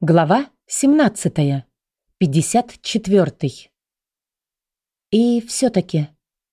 Глава 17. 54. И все-таки,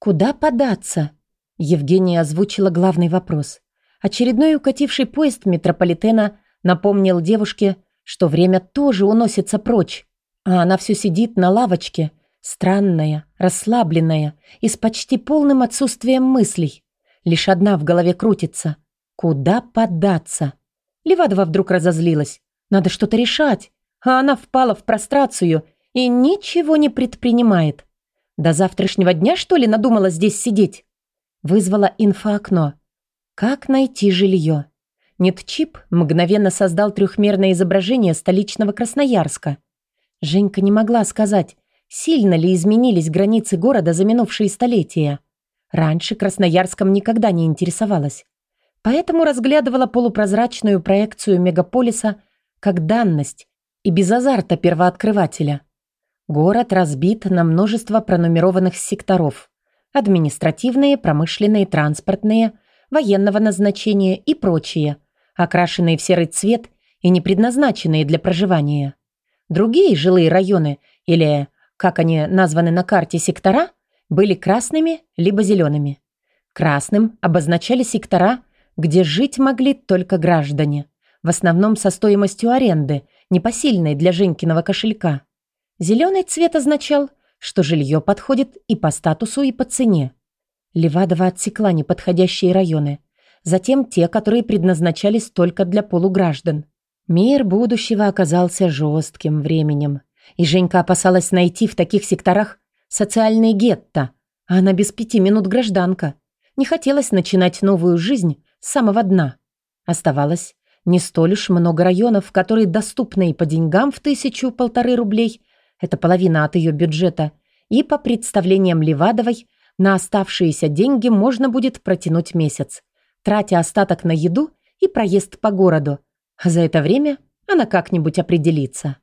куда податься? Евгения озвучила главный вопрос. Очередной укативший поезд метрополитена напомнил девушке, что время тоже уносится прочь, а она все сидит на лавочке, странная, расслабленная и с почти полным отсутствием мыслей. Лишь одна в голове крутится. Куда податься? Левадова вдруг разозлилась. Надо что-то решать. А она впала в прострацию и ничего не предпринимает. До завтрашнего дня, что ли, надумала здесь сидеть? Вызвала инфоокно. Как найти жилье? Нетчип мгновенно создал трехмерное изображение столичного Красноярска. Женька не могла сказать, сильно ли изменились границы города за минувшие столетия. Раньше Красноярском никогда не интересовалась. Поэтому разглядывала полупрозрачную проекцию мегаполиса как данность и без азарта первооткрывателя. Город разбит на множество пронумерованных секторов. Административные, промышленные, транспортные, военного назначения и прочие, окрашенные в серый цвет и не предназначенные для проживания. Другие жилые районы, или, как они названы на карте, сектора, были красными либо зелеными. Красным обозначали сектора, где жить могли только граждане – в основном со стоимостью аренды, непосильной для Женькиного кошелька. Зеленый цвет означал, что жилье подходит и по статусу, и по цене. Левадова отсекла неподходящие районы, затем те, которые предназначались только для полуграждан. Мир будущего оказался жестким временем, и Женька опасалась найти в таких секторах социальные гетто, а она без пяти минут гражданка. Не хотелось начинать новую жизнь с самого дна. Оставалось не столь уж много районов, которые доступны и по деньгам в тысячу-полторы рублей, это половина от ее бюджета, и по представлениям Левадовой, на оставшиеся деньги можно будет протянуть месяц, тратя остаток на еду и проезд по городу, а за это время она как-нибудь определится.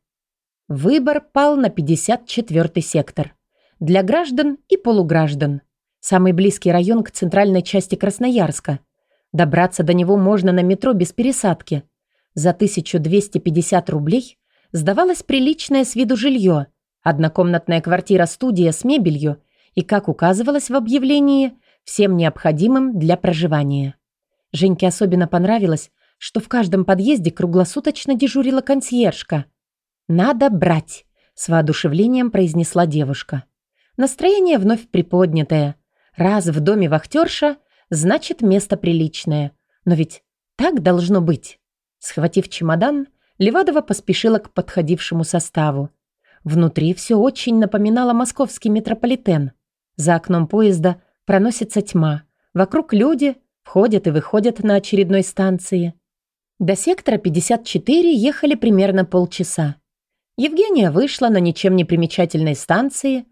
Выбор пал на 54-й сектор. Для граждан и полуграждан. Самый близкий район к центральной части Красноярска – Добраться до него можно на метро без пересадки. За 1250 рублей сдавалось приличное с виду жилье, однокомнатная квартира-студия с мебелью и, как указывалось в объявлении, всем необходимым для проживания. Женьке особенно понравилось, что в каждом подъезде круглосуточно дежурила консьержка. «Надо брать», — с воодушевлением произнесла девушка. Настроение вновь приподнятое. Раз в доме вахтерша, значит, место приличное. Но ведь так должно быть. Схватив чемодан, Левадова поспешила к подходившему составу. Внутри все очень напоминало московский метрополитен. За окном поезда проносится тьма. Вокруг люди входят и выходят на очередной станции. До сектора 54 ехали примерно полчаса. Евгения вышла на ничем не примечательной станции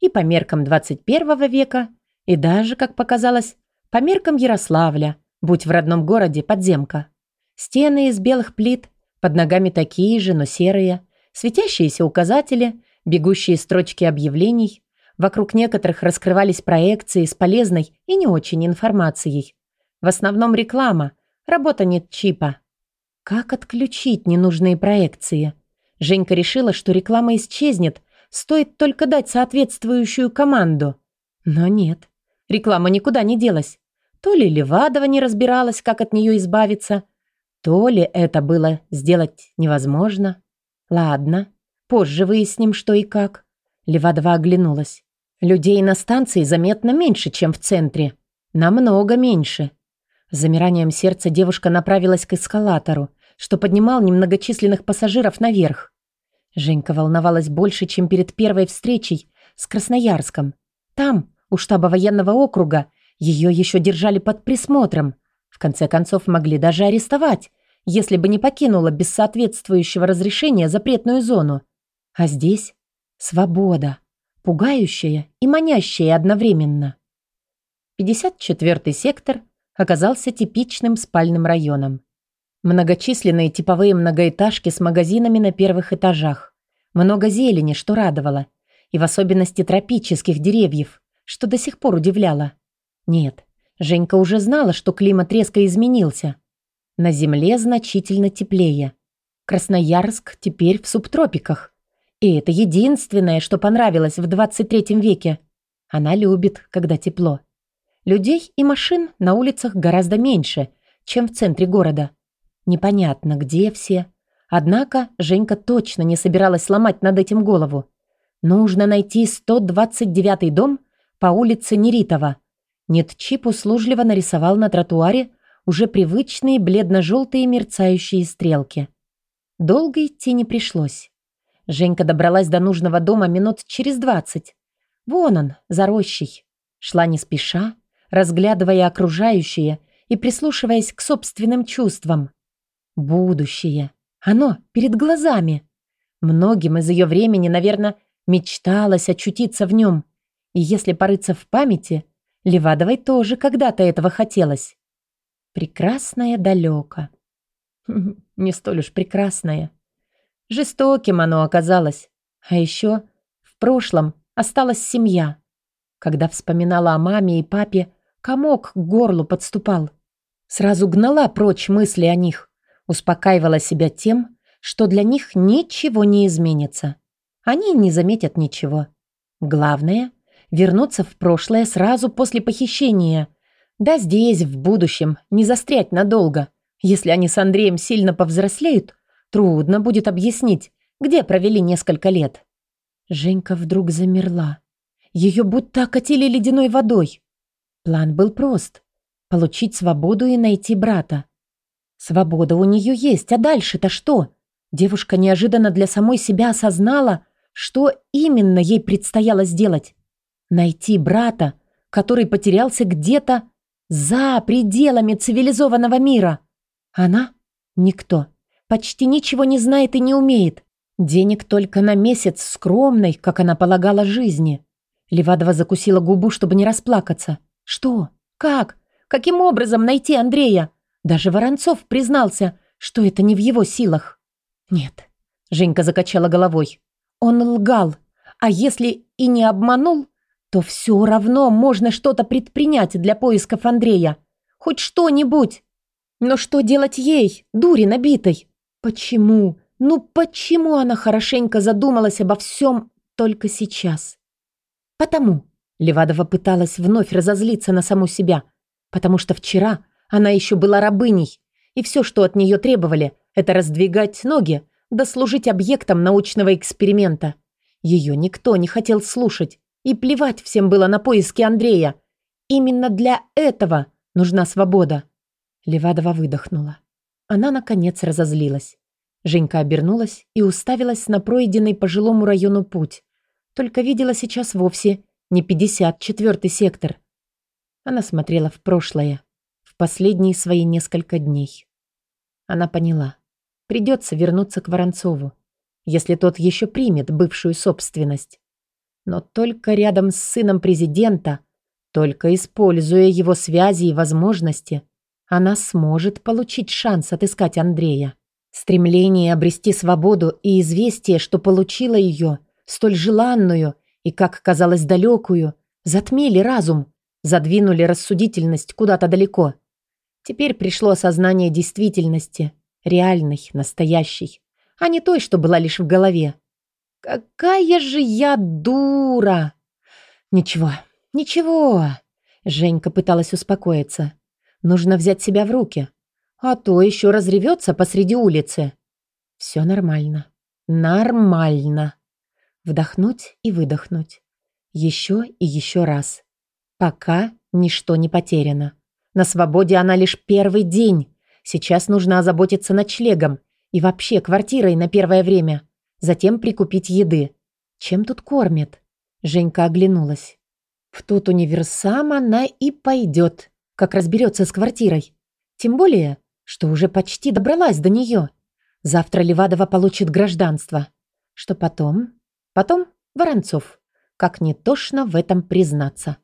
и по меркам 21 века, и даже, как показалось, по меркам Ярославля, будь в родном городе подземка. Стены из белых плит, под ногами такие же, но серые, светящиеся указатели, бегущие строчки объявлений. Вокруг некоторых раскрывались проекции с полезной и не очень информацией. В основном реклама, работа нет чипа. Как отключить ненужные проекции? Женька решила, что реклама исчезнет, стоит только дать соответствующую команду. Но нет. Реклама никуда не делась. То ли Левадова не разбиралась, как от нее избавиться, то ли это было сделать невозможно. Ладно, позже выясним, что и как. Левадова оглянулась. Людей на станции заметно меньше, чем в центре. Намного меньше. С замиранием сердца девушка направилась к эскалатору, что поднимал немногочисленных пассажиров наверх. Женька волновалась больше, чем перед первой встречей с Красноярском. Там, у штаба военного округа ее еще держали под присмотром. В конце концов, могли даже арестовать, если бы не покинула без соответствующего разрешения запретную зону. А здесь свобода, пугающая и манящая одновременно. 54-й сектор оказался типичным спальным районом. Многочисленные типовые многоэтажки с магазинами на первых этажах. Много зелени, что радовало. И в особенности тропических деревьев что до сих пор удивляло. Нет, Женька уже знала, что климат резко изменился. На земле значительно теплее. Красноярск теперь в субтропиках. И это единственное, что понравилось в 23 веке. Она любит, когда тепло. Людей и машин на улицах гораздо меньше, чем в центре города. Непонятно, где все. Однако Женька точно не собиралась сломать над этим голову. Нужно найти 129-й дом по улице Неритова. Нетчип услужливо нарисовал на тротуаре уже привычные бледно-желтые мерцающие стрелки. Долго идти не пришлось. Женька добралась до нужного дома минут через двадцать. Вон он, за рощей. Шла не спеша, разглядывая окружающее и прислушиваясь к собственным чувствам. Будущее. Оно перед глазами. Многим из ее времени, наверное, мечталось очутиться в нем. И если порыться в памяти, Левадовой тоже когда-то этого хотелось. Прекрасное далеко. Не столь уж прекрасное. Жестоким оно оказалось. А еще в прошлом осталась семья. Когда вспоминала о маме и папе, комок к горлу подступал. Сразу гнала прочь мысли о них. Успокаивала себя тем, что для них ничего не изменится. Они не заметят ничего. Главное — вернуться в прошлое сразу после похищения — да здесь, в будущем, не застрять надолго. Если они с Андреем сильно повзрослеют, трудно будет объяснить, где провели несколько лет. Женька вдруг замерла. Ее будто окатили ледяной водой. План был прост — получить свободу и найти брата. Свобода у нее есть, а дальше-то что? Девушка неожиданно для самой себя осознала, что именно ей предстояло сделать. Найти брата, который потерялся где-то за пределами цивилизованного мира. Она — никто. Почти ничего не знает и не умеет. Денег только на месяц скромной, как она полагала, жизни. Левадова закусила губу, чтобы не расплакаться. Что? Как? Каким образом найти Андрея? Даже Воронцов признался, что это не в его силах. Нет. Женька закачала головой. Он лгал. А если и не обманул, то все равно можно что-то предпринять для поисков Андрея. Хоть что-нибудь. Но что делать ей, дури набитой? Почему? Ну почему она хорошенько задумалась обо всем только сейчас? Потому. Левадова пыталась вновь разозлиться на саму себя. Потому что вчера она еще была рабыней. И все, что от нее требовали, это раздвигать ноги, да служить объектом научного эксперимента. Ее никто не хотел слушать. И плевать всем было на поиски Андрея. Именно для этого нужна свобода. Левадова выдохнула. Она, наконец, разозлилась. Женька обернулась и уставилась на пройденный по жилому району путь. Только видела сейчас вовсе не 54-й сектор. Она смотрела в прошлое, в последние свои несколько дней. Она поняла. Придется вернуться к Воронцову, если тот еще примет бывшую собственность но только рядом с сыном президента, только используя его связи и возможности, она сможет получить шанс отыскать Андрея. Стремление обрести свободу и известие, что получила ее, столь желанную и, как казалось, далекую, затмили разум, задвинули рассудительность куда-то далеко. Теперь пришло осознание действительности, реальной, настоящей, а не той, что была лишь в голове. Какая же я дура! Ничего, ничего. Женька пыталась успокоиться. Нужно взять себя в руки, а то еще разревется посреди улицы. Все нормально. Нормально. Вдохнуть и выдохнуть. Еще и еще раз. Пока ничто не потеряно. На свободе она лишь первый день. Сейчас нужно озаботиться ночлегом и вообще квартирой на первое время затем прикупить еды. Чем тут кормят? Женька оглянулась. В тот универсам она и пойдет, как разберется с квартирой. Тем более, что уже почти добралась до нее. Завтра Левадова получит гражданство. Что потом? Потом Воронцов. Как не тошно в этом признаться.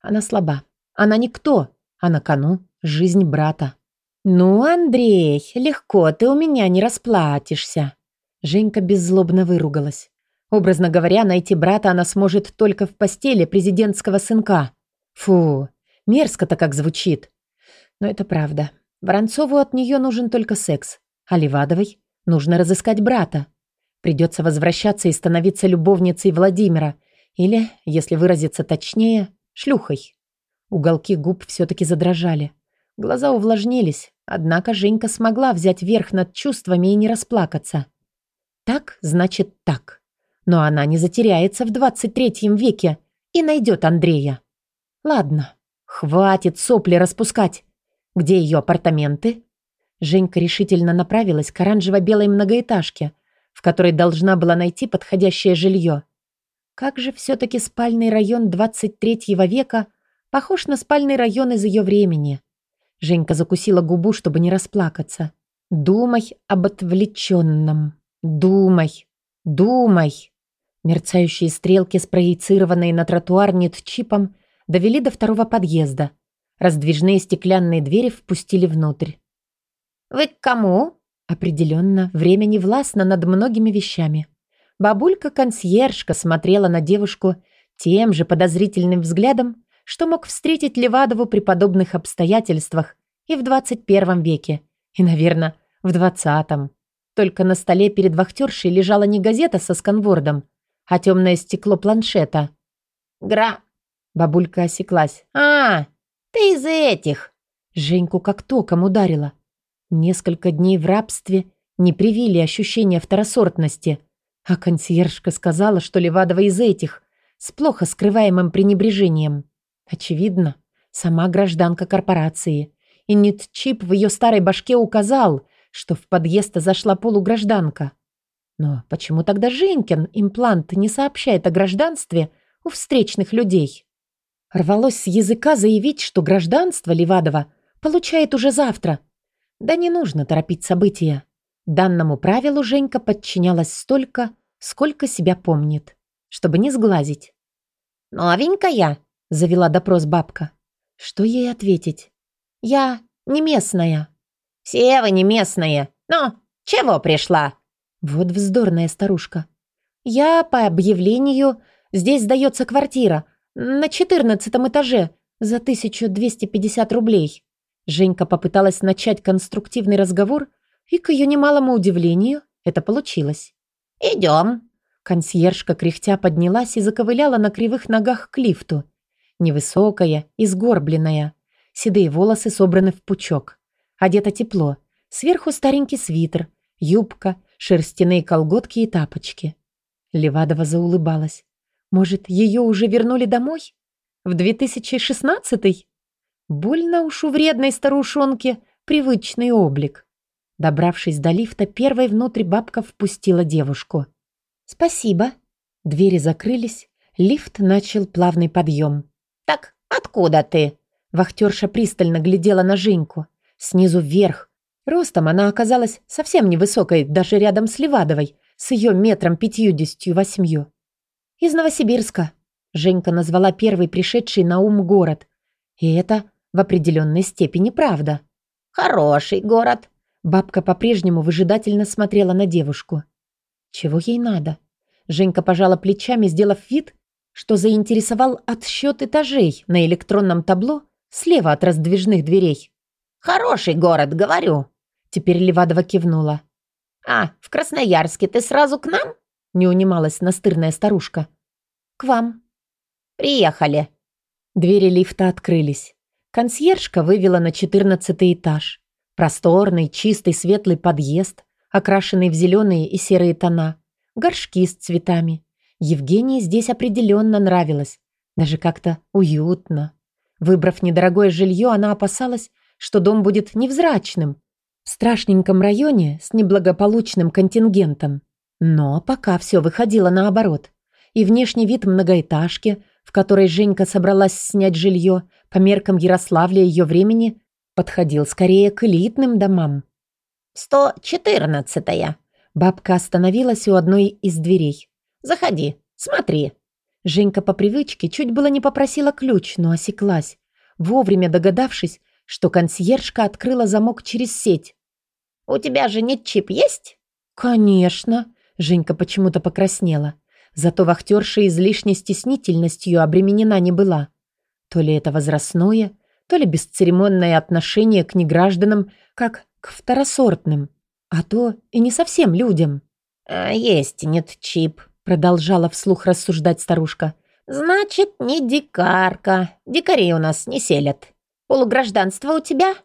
Она слаба. Она никто. А на кону жизнь брата. «Ну, Андрей, легко ты у меня не расплатишься», Женька беззлобно выругалась. Образно говоря, найти брата она сможет только в постели президентского сынка. Фу, мерзко-то как звучит. Но это правда. Воронцову от нее нужен только секс, а Левадовой Нужно разыскать брата. Придется возвращаться и становиться любовницей Владимира. Или, если выразиться точнее, шлюхой. Уголки губ все-таки задрожали. Глаза увлажнились, однако Женька смогла взять верх над чувствами и не расплакаться. Так, значит так. Но она не затеряется в 23 веке и найдет Андрея. Ладно, хватит сопли распускать. Где ее апартаменты? Женька решительно направилась к оранжево-белой многоэтажке, в которой должна была найти подходящее жилье. Как же все-таки спальный район 23 века похож на спальный район из ее времени. Женька закусила губу, чтобы не расплакаться. «Думай об отвлеченном. Думай. Думай». Мерцающие стрелки, спроецированные на тротуар нет-чипом, довели до второго подъезда. Раздвижные стеклянные двери впустили внутрь. «Вы к кому?» Определенно, время не властно над многими вещами. Бабулька-консьержка смотрела на девушку тем же подозрительным взглядом, что мог встретить Левадову при подобных обстоятельствах и в 21 веке, и, наверное, в 20-м. Только на столе перед вахтершей лежала не газета со сканвордом, а темное стекло планшета. «Гра...» Бабулька осеклась. «А, ты из этих!» Женьку как током ударила. Несколько дней в рабстве не привили ощущения второсортности, а консьержка сказала, что Левадова из этих, с плохо скрываемым пренебрежением. Очевидно, сама гражданка корпорации. И Нитчип в ее старой башке указал, что в подъезд зашла полугражданка. Но почему тогда Женькин имплант не сообщает о гражданстве у встречных людей? Рвалось с языка заявить, что гражданство Левадова получает уже завтра – да не нужно торопить события. Данному правилу Женька подчинялась столько, сколько себя помнит, чтобы не сглазить. «Новенькая?» — завела допрос бабка. Что ей ответить? «Я не местная». «Все вы не местные. Ну, чего пришла?» Вот вздорная старушка. «Я по объявлению... Здесь сдается квартира. На четырнадцатом этаже. За 1250 рублей. Женька попыталась начать конструктивный разговор, и, к ее немалому удивлению, это получилось. «Идем». Консьержка кряхтя поднялась и заковыляла на кривых ногах к лифту. Невысокая и сгорбленная. Седые волосы собраны в пучок. Одета тепло. Сверху старенький свитер, юбка, шерстяные колготки и тапочки. Левадова заулыбалась. Может, ее уже вернули домой? В 2016-й? Больно уж у вредной старушонки привычный облик. Добравшись до лифта, первой внутрь бабка впустила девушку. «Спасибо». Двери закрылись, лифт начал плавный подъем. «Так, откуда ты?» Вахтерша пристально глядела на Женьку. Снизу вверх. Ростом она оказалась совсем невысокой, даже рядом с Левадовой, с ее метром пятьюдесятью восьмью. «Из Новосибирска», — Женька назвала первый пришедший на ум город. И это в определенной степени правда. «Хороший город». Бабка по-прежнему выжидательно смотрела на девушку. «Чего ей надо?» Женька пожала плечами, сделав вид, что заинтересовал отсчет этажей на электронном табло слева от раздвижных дверей. «Хороший город, говорю». Теперь Левадова кивнула. «А, в Красноярске ты сразу к нам?» Не унималась настырная старушка. «К вам». «Приехали». Двери лифта открылись. Консьержка вывела на четырнадцатый этаж. Просторный, чистый, светлый подъезд, окрашенный в зеленые и серые тона. Горшки с цветами. Евгении здесь определенно нравилось. Даже как-то уютно. Выбрав недорогое жилье, она опасалась, что дом будет невзрачным. В страшненьком районе с неблагополучным контингентом. Но пока все выходило наоборот. И внешний вид многоэтажки, в которой Женька собралась снять жилье, по меркам Ярославля ее времени, подходил скорее к элитным домам. «Сто четырнадцатая». Бабка остановилась у одной из дверей. «Заходи, смотри». Женька по привычке чуть было не попросила ключ, но осеклась, вовремя догадавшись, что консьержка открыла замок через сеть. «У тебя же нет чип есть?» «Конечно». Женька почему-то покраснела. Зато вахтерша излишней стеснительностью обременена не была. То ли это возрастное, то ли бесцеремонное отношение к негражданам, как к второсортным. А то и не совсем людям. «А есть нет чип», — продолжала вслух рассуждать старушка. «Значит, не дикарка. Дикарей у нас не селят. Полугражданство у тебя?»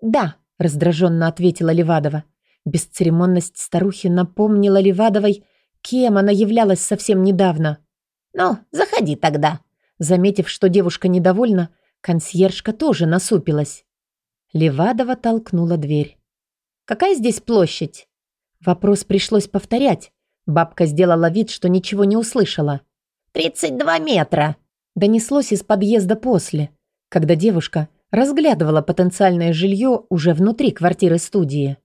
«Да», — раздраженно ответила Левадова. Бесцеремонность старухи напомнила Левадовой, кем она являлась совсем недавно. «Ну, заходи тогда». Заметив, что девушка недовольна, консьержка тоже насупилась. Левадова толкнула дверь. «Какая здесь площадь?» Вопрос пришлось повторять. Бабка сделала вид, что ничего не услышала. «Тридцать два метра!» Донеслось из подъезда после, когда девушка разглядывала потенциальное жилье уже внутри квартиры-студии.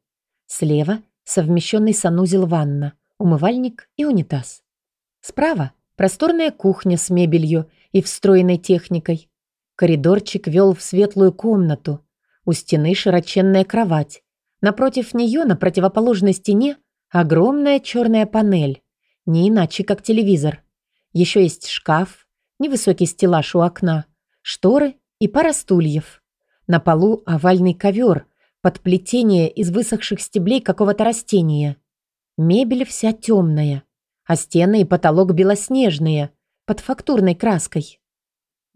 Слева совмещенный санузел ванна, умывальник и унитаз. Справа просторная кухня с мебелью и встроенной техникой. Коридорчик вел в светлую комнату. У стены широченная кровать. Напротив нее, на противоположной стене, огромная черная панель. Не иначе, как телевизор. Еще есть шкаф, невысокий стеллаж у окна, шторы и пара стульев. На полу овальный ковер под плетение из высохших стеблей какого-то растения. Мебель вся темная, а стены и потолок белоснежные, под фактурной краской.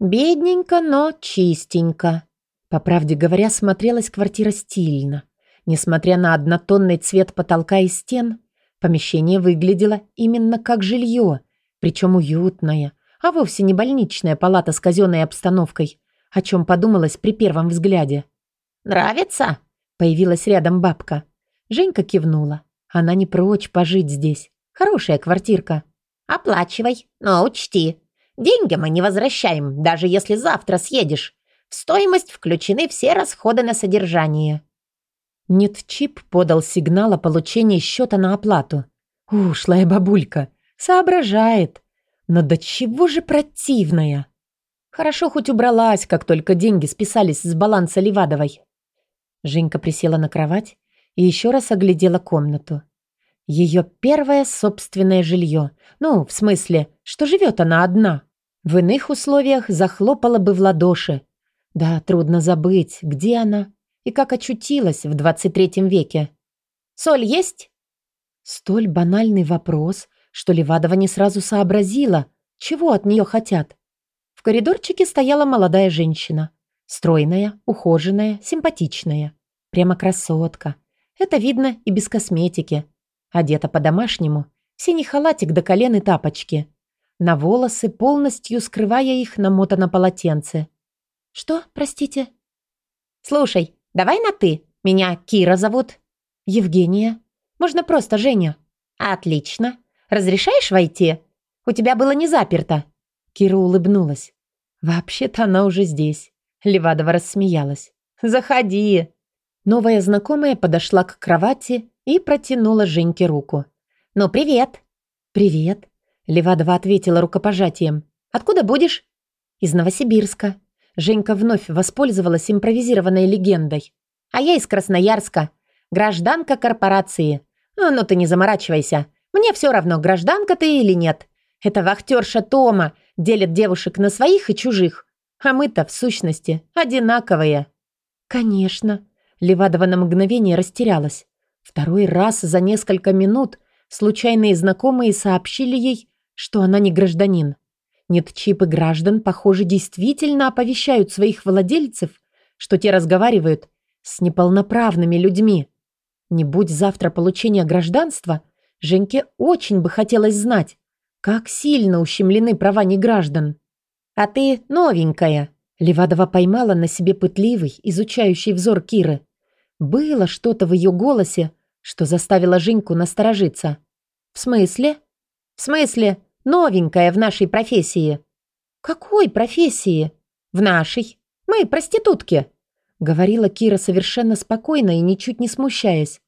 Бедненько, но чистенько. По правде говоря, смотрелась квартира стильно. Несмотря на однотонный цвет потолка и стен, помещение выглядело именно как жилье, причем уютная, а вовсе не больничная палата с казенной обстановкой, о чем подумалось при первом взгляде. «Нравится?» — появилась рядом бабка. Женька кивнула. Она не прочь пожить здесь. Хорошая квартирка. «Оплачивай, но учти, деньги мы не возвращаем, даже если завтра съедешь. В стоимость включены все расходы на содержание». Нет, чип подал сигнал о получении счета на оплату. Ушлая бабулька. Соображает. Но до чего же противная. Хорошо хоть убралась, как только деньги списались с баланса Левадовой. Женька присела на кровать и еще раз оглядела комнату. Ее первое собственное жилье. Ну, в смысле, что живет она одна. В иных условиях захлопала бы в ладоши. Да, трудно забыть, где она и как очутилась в 23 веке. «Соль есть?» Столь банальный вопрос, что Левадова не сразу сообразила, чего от нее хотят. В коридорчике стояла молодая женщина. Стройная, ухоженная, симпатичная. Прямо красотка. Это видно и без косметики. Одета по-домашнему. Синий халатик до колен и тапочки. На волосы, полностью скрывая их, намотано полотенце. «Что, простите?» «Слушай, давай на «ты». Меня Кира зовут». «Евгения». «Можно просто Женя». «Отлично. Разрешаешь войти? У тебя было не заперто». Кира улыбнулась. «Вообще-то она уже здесь». Левадова рассмеялась. «Заходи». Новая знакомая подошла к кровати и протянула Женьке руку. «Ну, привет!» «Привет!» Левадова ответила рукопожатием. «Откуда будешь?» «Из Новосибирска». Женька вновь воспользовалась импровизированной легендой. «А я из Красноярска. Гражданка корпорации. Ну, ну ты не заморачивайся. Мне все равно, гражданка ты или нет. Это вахтерша Тома делит девушек на своих и чужих. А мы-то, в сущности, одинаковые». «Конечно», Левадова на мгновение растерялась. Второй раз за несколько минут случайные знакомые сообщили ей, что она не гражданин. Нет, чипы граждан, похоже, действительно оповещают своих владельцев, что те разговаривают с неполноправными людьми. Не будь завтра получения гражданства, Женьке очень бы хотелось знать, как сильно ущемлены права неграждан. «А ты новенькая», Левадова поймала на себе пытливый, изучающий взор Киры. Было что-то в ее голосе, что заставило Женьку насторожиться. «В смысле?» «В смысле, новенькая в нашей профессии». «Какой профессии?» «В нашей. Мы проститутки», — говорила Кира совершенно спокойно и ничуть не смущаясь.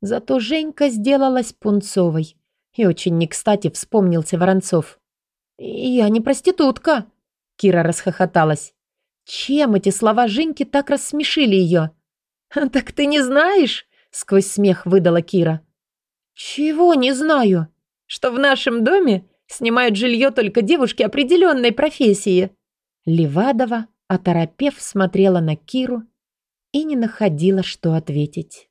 Зато Женька сделалась пунцовой. И очень не кстати вспомнился Воронцов. «Я не проститутка», — Кира расхохоталась. Чем эти слова Женьки так рассмешили ее? «Так ты не знаешь?» — сквозь смех выдала Кира. «Чего не знаю? Что в нашем доме снимают жилье только девушки определенной профессии?» Левадова, оторопев, смотрела на Киру и не находила, что ответить.